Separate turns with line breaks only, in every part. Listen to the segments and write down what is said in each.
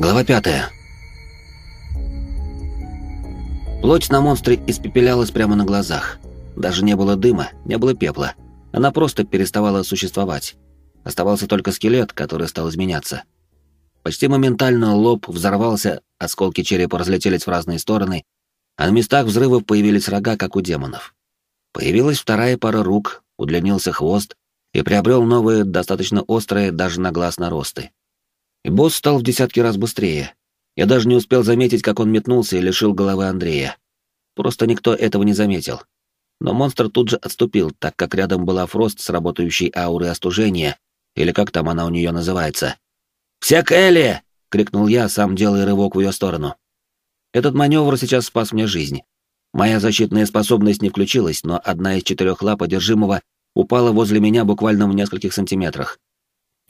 Глава пятая. Плоть на монстре испепелялась прямо на глазах. Даже не было дыма, не было пепла. Она просто переставала существовать. Оставался только скелет, который стал изменяться. Почти моментально лоб взорвался, осколки черепа разлетелись в разные стороны, а на местах взрывов появились рога, как у демонов. Появилась вторая пара рук, удлинился хвост и приобрел новые, достаточно острые даже на глаз наросты. Босс стал в десятки раз быстрее. Я даже не успел заметить, как он метнулся и лишил головы Андрея. Просто никто этого не заметил. Но монстр тут же отступил, так как рядом была Фрост с работающей аурой остужения, или как там она у нее называется. «Все к Элли!» — крикнул я, сам делая рывок в ее сторону. Этот маневр сейчас спас мне жизнь. Моя защитная способность не включилась, но одна из четырех лап одержимого упала возле меня буквально в нескольких сантиметрах.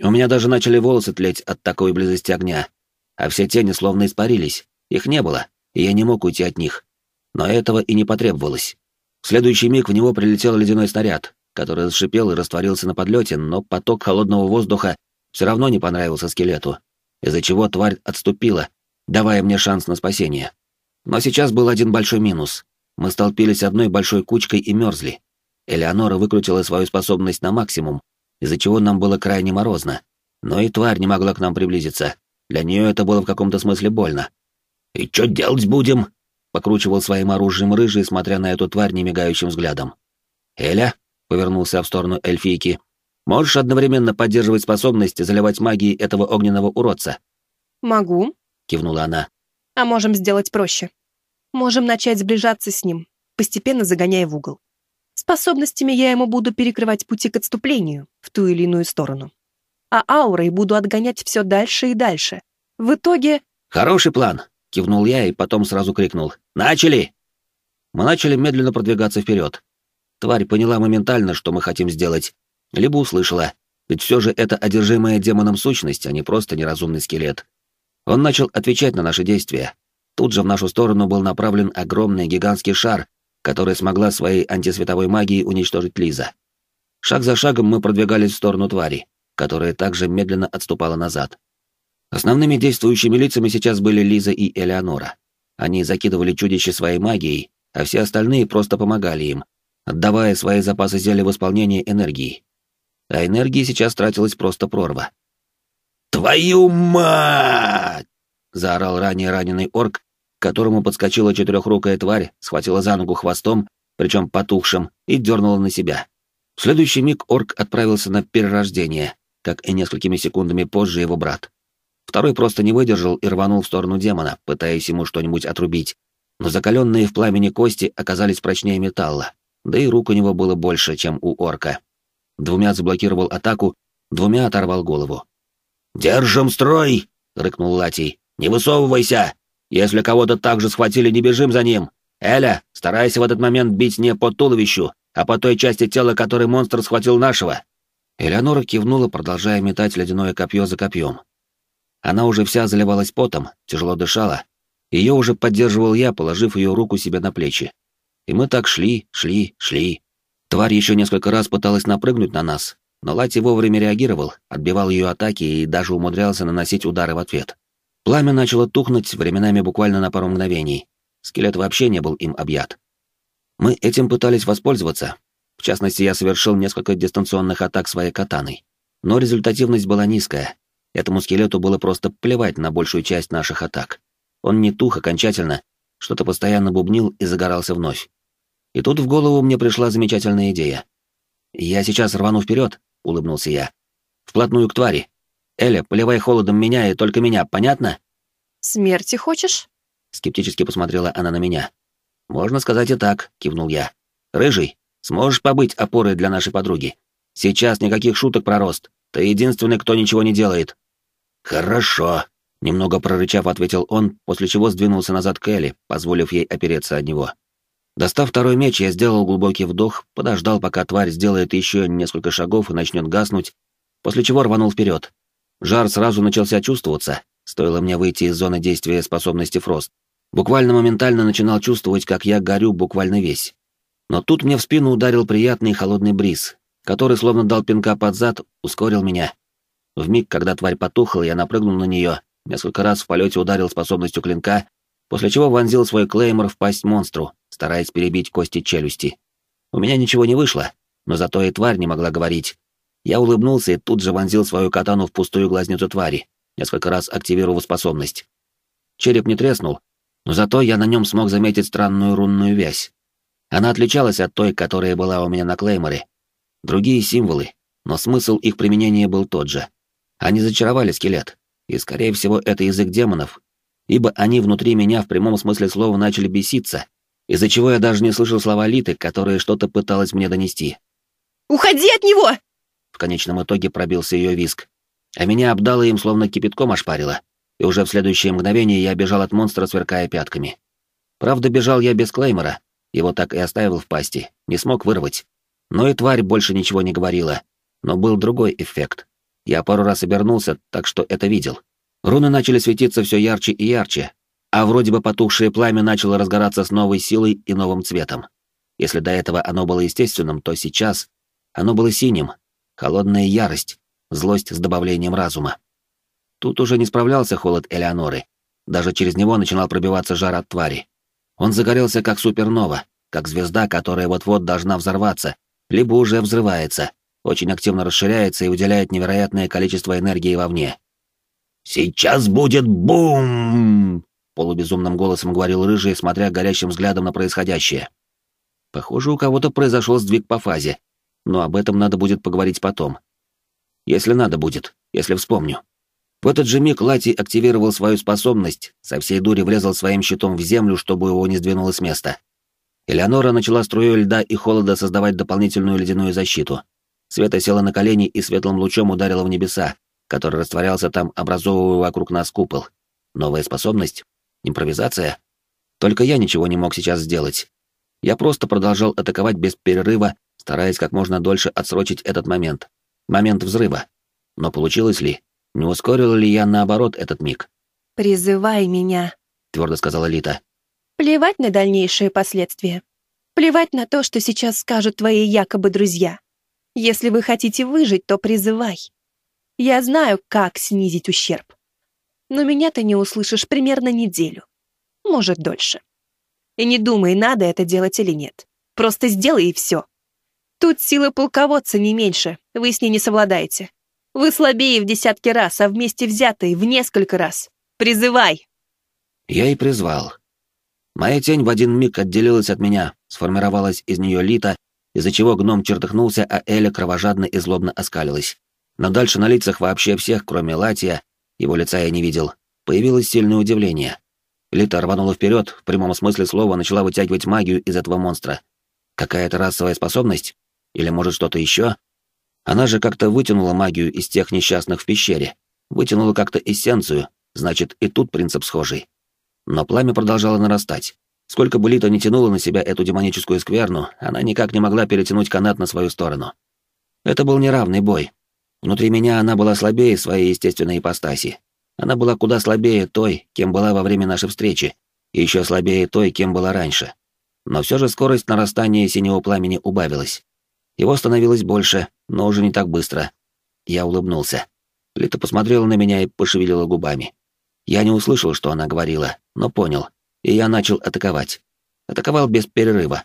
У меня даже начали волосы тлеть от такой близости огня, а все тени словно испарились, их не было, и я не мог уйти от них. Но этого и не потребовалось. В следующий миг в него прилетел ледяной снаряд, который зашипел и растворился на подлете, но поток холодного воздуха все равно не понравился скелету, из-за чего тварь отступила, давая мне шанс на спасение. Но сейчас был один большой минус. Мы столпились одной большой кучкой и мерзли. Элеонора выкрутила свою способность на максимум, из-за чего нам было крайне морозно. Но и тварь не могла к нам приблизиться. Для нее это было в каком-то смысле больно. «И что делать будем?» — покручивал своим оружием рыжий, смотря на эту тварь немигающим взглядом. «Эля?» — повернулся в сторону эльфийки. «Можешь одновременно поддерживать способность заливать магией этого огненного уродца?»
«Могу», —
кивнула она.
«А можем сделать проще. Можем начать сближаться с ним, постепенно загоняя в угол. Способностями я ему буду перекрывать пути к отступлению в ту или иную сторону. А аурой буду отгонять все дальше и дальше. В итоге...
«Хороший план!» — кивнул я и потом сразу крикнул. «Начали!» Мы начали медленно продвигаться вперед. Тварь поняла моментально, что мы хотим сделать. Либо услышала, ведь все же это одержимая демоном сущность, а не просто неразумный скелет. Он начал отвечать на наши действия. Тут же в нашу сторону был направлен огромный гигантский шар, которая смогла своей антисветовой магией уничтожить Лиза. Шаг за шагом мы продвигались в сторону твари, которая также медленно отступала назад. Основными действующими лицами сейчас были Лиза и Элеонора. Они закидывали чудище своей магией, а все остальные просто помогали им, отдавая свои запасы зелья в исполнение энергии. А энергии сейчас тратилась просто прорва. «Твою мать!» — заорал ранее раненый орк, которому подскочила четырехрукая тварь, схватила за ногу хвостом, причем потухшим, и дернула на себя. В следующий миг орк отправился на перерождение, как и несколькими секундами позже его брат. Второй просто не выдержал и рванул в сторону демона, пытаясь ему что-нибудь отрубить, но закаленные в пламени кости оказались прочнее металла, да и рук у него было больше, чем у орка. Двумя заблокировал атаку, двумя оторвал голову. «Держим строй!» — рыкнул Латий. «Не высовывайся! Если кого-то также схватили, не бежим за ним. Эля, старайся в этот момент бить не по туловищу, а по той части тела, которой монстр схватил нашего». Элеонора кивнула, продолжая метать ледяное копье за копьем. Она уже вся заливалась потом, тяжело дышала. Ее уже поддерживал я, положив ее руку себе на плечи. И мы так шли, шли, шли. Тварь еще несколько раз пыталась напрыгнуть на нас, но Лати вовремя реагировал, отбивал ее атаки и даже умудрялся наносить удары в ответ. Пламя начало тухнуть временами буквально на пару мгновений. Скелет вообще не был им объят. Мы этим пытались воспользоваться. В частности, я совершил несколько дистанционных атак своей катаной. Но результативность была низкая. Этому скелету было просто плевать на большую часть наших атак. Он не тух окончательно, что-то постоянно бубнил и загорался вновь. И тут в голову мне пришла замечательная идея. «Я сейчас рвану вперед», — улыбнулся я. «Вплотную к твари. Эля, поливай холодом меня и только меня, понятно?»
«Смерти хочешь?»
Скептически посмотрела она на меня. «Можно сказать и так», — кивнул я. «Рыжий, сможешь побыть опорой для нашей подруги? Сейчас никаких шуток про рост. Ты единственный, кто ничего не делает». «Хорошо», — немного прорычав, ответил он, после чего сдвинулся назад к Элли, позволив ей опереться от него. Достав второй меч, я сделал глубокий вдох, подождал, пока тварь сделает еще несколько шагов и начнет гаснуть, после чего рванул вперед. Жар сразу начался чувствоваться, стоило мне выйти из зоны действия способности Фрост. Буквально моментально начинал чувствовать, как я горю буквально весь. Но тут мне в спину ударил приятный холодный бриз, который словно дал пинка под зад, ускорил меня. В миг, когда тварь потухла, я напрыгнул на нее несколько раз в полете ударил способностью клинка, после чего вонзил свой клеймор в пасть монстру, стараясь перебить кости челюсти. У меня ничего не вышло, но зато и тварь не могла говорить. Я улыбнулся и тут же вонзил свою катану в пустую глазницу твари, несколько раз активировав способность. Череп не треснул, но зато я на нем смог заметить странную рунную вязь. Она отличалась от той, которая была у меня на клейморе. Другие символы, но смысл их применения был тот же. Они зачаровали скелет, и, скорее всего, это язык демонов, ибо они внутри меня в прямом смысле слова начали беситься, из-за чего я даже не слышал слова Литы, которая что-то пыталась мне донести.
«Уходи от него!»
В конечном итоге пробился ее виск, а меня обдало им словно кипятком ошпарило, и уже в следующее мгновение я бежал от монстра, сверкая пятками. Правда, бежал я без клеймора, его так и оставил в пасти, не смог вырвать. Но и тварь больше ничего не говорила, но был другой эффект. Я пару раз обернулся, так что это видел. Руны начали светиться все ярче и ярче, а вроде бы потухшее пламя начало разгораться с новой силой и новым цветом. Если до этого оно было естественным, то сейчас оно было синим, холодная ярость, злость с добавлением разума. Тут уже не справлялся холод Элеоноры. Даже через него начинал пробиваться жар от твари. Он загорелся как супернова, как звезда, которая вот-вот должна взорваться, либо уже взрывается, очень активно расширяется и выделяет невероятное количество энергии вовне. «Сейчас будет бум!» — полубезумным голосом говорил Рыжий, смотря горящим взглядом на происходящее. Похоже, у кого-то произошел сдвиг по фазе, но об этом надо будет поговорить потом. Если надо будет, если вспомню. В этот же миг Лати активировал свою способность, со всей дури врезал своим щитом в землю, чтобы его не сдвинуло с места. Элеонора начала струей льда и холода создавать дополнительную ледяную защиту. Света села на колени и светлым лучом ударила в небеса, который растворялся там, образовывая вокруг нас купол. Новая способность? Импровизация? Только я ничего не мог сейчас сделать. Я просто продолжал атаковать без перерыва, стараясь как можно дольше отсрочить этот момент. Момент взрыва. Но получилось ли? Не ускорил ли я, наоборот, этот миг?
«Призывай меня», —
твердо сказала Лита.
«Плевать на дальнейшие последствия. Плевать на то, что сейчас скажут твои якобы друзья. Если вы хотите выжить, то призывай. Я знаю, как снизить ущерб. Но меня ты не услышишь примерно неделю. Может, дольше. И не думай, надо это делать или нет. Просто сделай и все. Тут силы полководца не меньше, вы с ней не совладаете. Вы слабее в десятки раз, а вместе взятые в несколько раз. Призывай!»
Я и призвал. Моя тень в один миг отделилась от меня, сформировалась из нее лита из-за чего гном чертыхнулся, а Эля кровожадно и злобно оскалилась. Но дальше на лицах вообще всех, кроме Латия, его лица я не видел, появилось сильное удивление. Лита рванула вперед, в прямом смысле слова начала вытягивать магию из этого монстра. Какая-то расовая способность? Или, может, что-то еще? Она же как-то вытянула магию из тех несчастных в пещере. Вытянула как-то эссенцию, значит, и тут принцип схожий. Но пламя продолжало нарастать. Сколько бы Лита не тянула на себя эту демоническую скверну, она никак не могла перетянуть канат на свою сторону. Это был неравный бой. Внутри меня она была слабее своей естественной ипостаси. Она была куда слабее той, кем была во время нашей встречи, и еще слабее той, кем была раньше. Но все же скорость нарастания синего пламени убавилась. Его становилось больше, но уже не так быстро. Я улыбнулся. Лита посмотрела на меня и пошевелила губами. Я не услышал, что она говорила, но понял — и я начал атаковать. Атаковал без перерыва.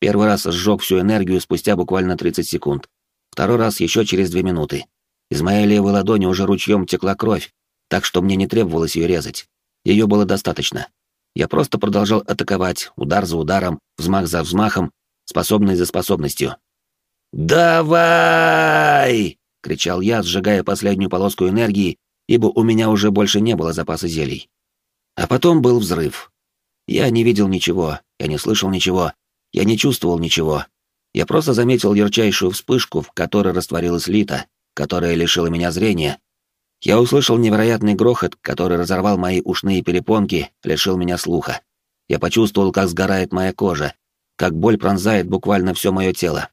Первый раз сжег всю энергию спустя буквально 30 секунд. Второй раз еще через две минуты. Из моей левой ладони уже ручьем текла кровь, так что мне не требовалось ее резать. Ее было достаточно. Я просто продолжал атаковать, удар за ударом, взмах за взмахом, способный за способностью. «Давай!» — кричал я, сжигая последнюю полоску энергии, ибо у меня уже больше не было запаса зелий. А потом был взрыв. Я не видел ничего, я не слышал ничего, я не чувствовал ничего. Я просто заметил ярчайшую вспышку, в которой растворилась Лита, которая лишила меня зрения. Я услышал невероятный грохот, который разорвал мои ушные перепонки, лишил меня слуха. Я почувствовал, как сгорает моя кожа, как боль пронзает буквально все мое тело.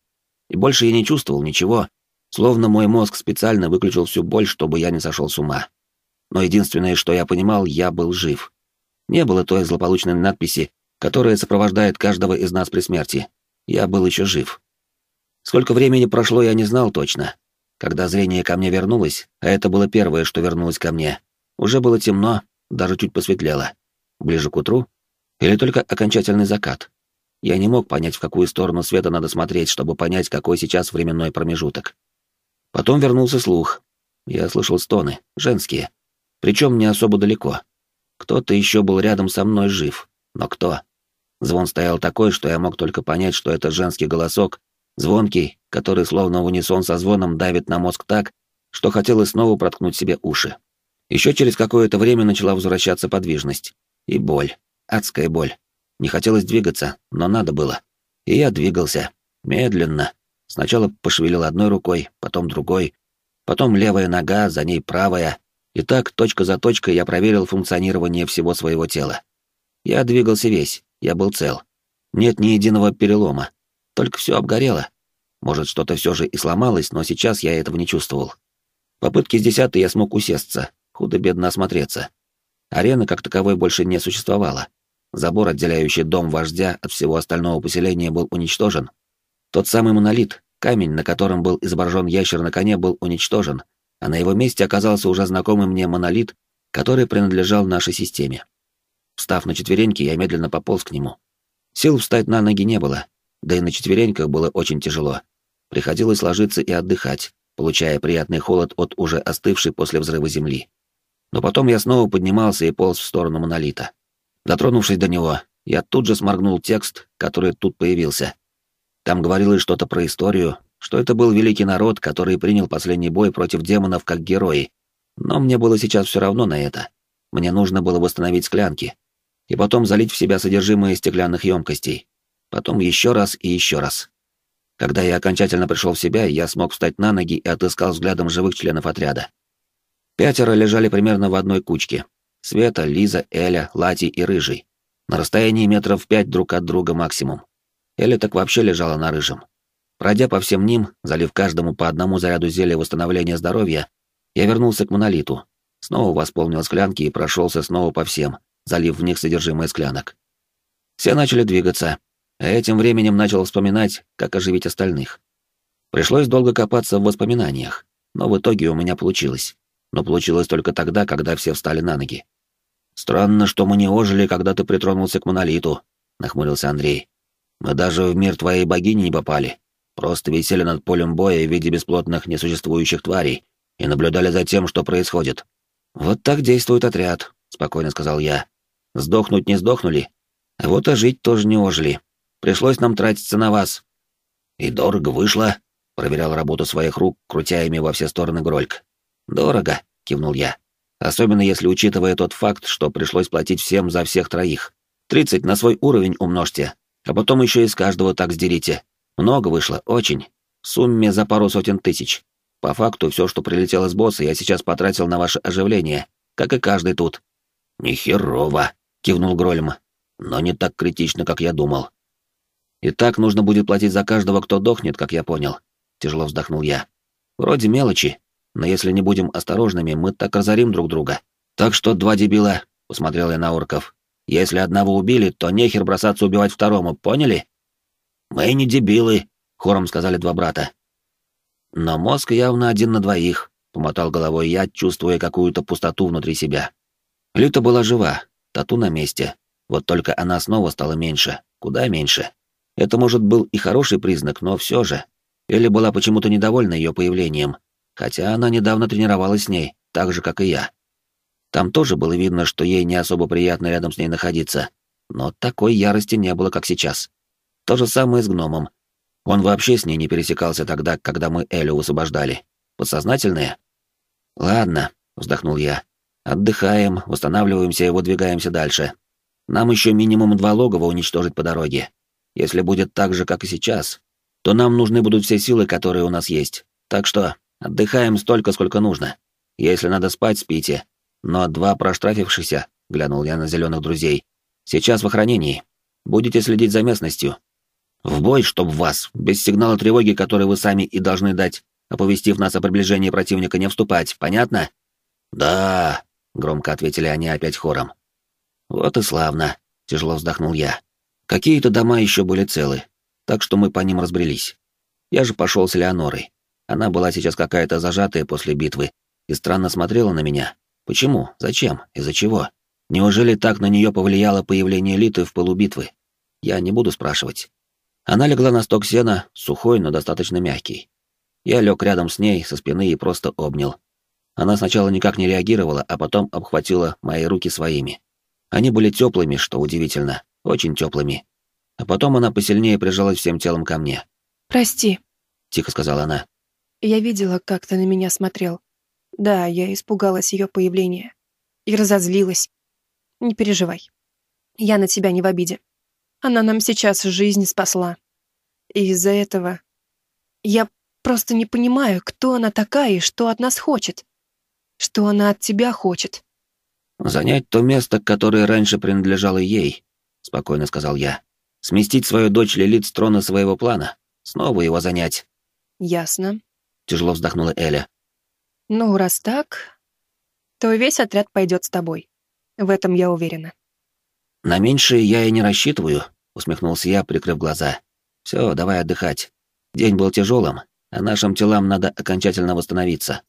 И больше я не чувствовал ничего, словно мой мозг специально выключил всю боль, чтобы я не сошел с ума. Но единственное, что я понимал, я был жив. Не было той злополучной надписи, которая сопровождает каждого из нас при смерти. Я был еще жив. Сколько времени прошло, я не знал точно. Когда зрение ко мне вернулось, а это было первое, что вернулось ко мне, Уже было темно, даже чуть посветлело. Ближе к утру? Или только окончательный закат? Я не мог понять, в какую сторону света надо смотреть, чтобы понять, какой сейчас временной промежуток. Потом вернулся слух. Я слышал стоны, женские. Причем не особо далеко. Кто-то еще был рядом со мной жив. Но кто? Звон стоял такой, что я мог только понять, что это женский голосок, звонкий, который словно в унисон со звоном давит на мозг так, что хотелось снова проткнуть себе уши. Еще через какое-то время начала возвращаться подвижность. И боль. Адская боль. Не хотелось двигаться, но надо было. И я двигался. Медленно. Сначала пошевелил одной рукой, потом другой, потом левая нога, за ней правая. И так, точка за точкой, я проверил функционирование всего своего тела. Я двигался весь, я был цел. Нет ни единого перелома. Только все обгорело. Может, что-то все же и сломалось, но сейчас я этого не чувствовал. Попытки с десятой я смог усесться, худо-бедно осмотреться. Арены как таковой больше не существовало. Забор, отделяющий дом вождя от всего остального поселения, был уничтожен. Тот самый монолит, камень, на котором был изображен ящер на коне, был уничтожен, а на его месте оказался уже знакомый мне монолит, который принадлежал нашей системе. Встав на четвереньки, я медленно пополз к нему. Сил встать на ноги не было, да и на четвереньках было очень тяжело. Приходилось ложиться и отдыхать, получая приятный холод от уже остывшей после взрыва земли. Но потом я снова поднимался и полз в сторону монолита. Дотронувшись до него, я тут же сморгнул текст, который тут появился. Там говорилось что-то про историю, что это был великий народ, который принял последний бой против демонов как герои. Но мне было сейчас все равно на это. Мне нужно было восстановить склянки. И потом залить в себя содержимое стеклянных емкостей. Потом еще раз и еще раз. Когда я окончательно пришел в себя, я смог встать на ноги и отыскал взглядом живых членов отряда. Пятеро лежали примерно в одной кучке, Света, Лиза, Эля, Лати и Рыжий. На расстоянии метров пять друг от друга максимум. Эля так вообще лежала на Рыжем. Пройдя по всем ним, залив каждому по одному заряду зелья восстановления здоровья, я вернулся к монолиту, снова восполнил склянки и прошелся снова по всем, залив в них содержимое склянок. Все начали двигаться, а этим временем начал вспоминать, как оживить остальных. Пришлось долго копаться в воспоминаниях, но в итоге у меня получилось. Но получилось только тогда, когда все встали на ноги. «Странно, что мы не ожили, когда ты притронулся к монолиту», — нахмурился Андрей. «Мы даже в мир твоей богини не попали. Просто висели над полем боя в виде бесплотных несуществующих тварей и наблюдали за тем, что происходит». «Вот так действует отряд», — спокойно сказал я. «Сдохнуть не сдохнули, а вот и жить тоже не ожили. Пришлось нам тратиться на вас». «И дорого вышло», — проверял работу своих рук, крутя ими во все стороны Грольк. «Дорого», — кивнул я. Особенно если учитывая тот факт, что пришлось платить всем за всех троих. Тридцать на свой уровень умножьте, а потом еще из каждого так сдерите. Много вышло, очень. В сумме за пару сотен тысяч. По факту, все, что прилетело с босса, я сейчас потратил на ваше оживление, как и каждый тут. «Нехерово», — кивнул Грольм. «Но не так критично, как я думал». «И так нужно будет платить за каждого, кто дохнет, как я понял», — тяжело вздохнул я. «Вроде мелочи, но если не будем осторожными, мы так разорим друг друга. Так что, два дебила, — посмотрел я на орков, — если одного убили, то нехер бросаться убивать второму, поняли? Мы не дебилы, — хором сказали два брата. Но мозг явно один на двоих, — помотал головой я, чувствуя какую-то пустоту внутри себя. Люта была жива, тату на месте, вот только она снова стала меньше, куда меньше. Это, может, был и хороший признак, но все же. Или была почему-то недовольна ее появлением, хотя она недавно тренировалась с ней, так же, как и я. Там тоже было видно, что ей не особо приятно рядом с ней находиться, но такой ярости не было, как сейчас. То же самое с гномом. Он вообще с ней не пересекался тогда, когда мы Элю высвобождали. Подсознательное? Ладно, вздохнул я. Отдыхаем, восстанавливаемся и выдвигаемся дальше. Нам еще минимум два логова уничтожить по дороге. Если будет так же, как и сейчас, то нам нужны будут все силы, которые у нас есть. Так что Отдыхаем столько, сколько нужно. Если надо спать, спите. Но два проштрафившихся, глянул я на зеленых друзей, сейчас в охранении. Будете следить за местностью. В бой, чтоб вас, без сигнала тревоги, который вы сами и должны дать, оповестив нас о приближении противника, не вступать, понятно? Да, громко ответили они опять хором. Вот и славно, тяжело вздохнул я. Какие-то дома еще были целы, так что мы по ним разбрелись. Я же пошел с Леонорой. Она была сейчас какая-то зажатая после битвы и странно смотрела на меня. Почему? Зачем? Из-за чего? Неужели так на нее повлияло появление Литы в полубитвы? Я не буду спрашивать. Она легла на сток сена, сухой, но достаточно мягкий. Я лег рядом с ней со спины и просто обнял. Она сначала никак не реагировала, а потом обхватила мои руки своими. Они были теплыми, что удивительно, очень теплыми. А потом она посильнее прижалась всем телом ко мне.
«Прости», —
тихо сказала она.
«Я видела, как ты на меня смотрел. Да, я испугалась ее появления. И разозлилась. Не переживай. Я на тебя не в обиде. Она нам сейчас жизнь спасла. И из-за этого... Я просто не понимаю, кто она такая и что от нас хочет. Что она от тебя хочет.
«Занять то место, которое раньше принадлежало ей», — спокойно сказал я. «Сместить свою дочь Лилит с трона своего плана. Снова его занять».
«Ясно», —
тяжело вздохнула Эля.
«Ну, раз так, то весь отряд пойдет с тобой. В этом я уверена».
«На меньшее я и не рассчитываю», — усмехнулся я, прикрыв глаза. «Все, давай отдыхать. День был тяжелым, а нашим телам надо окончательно восстановиться».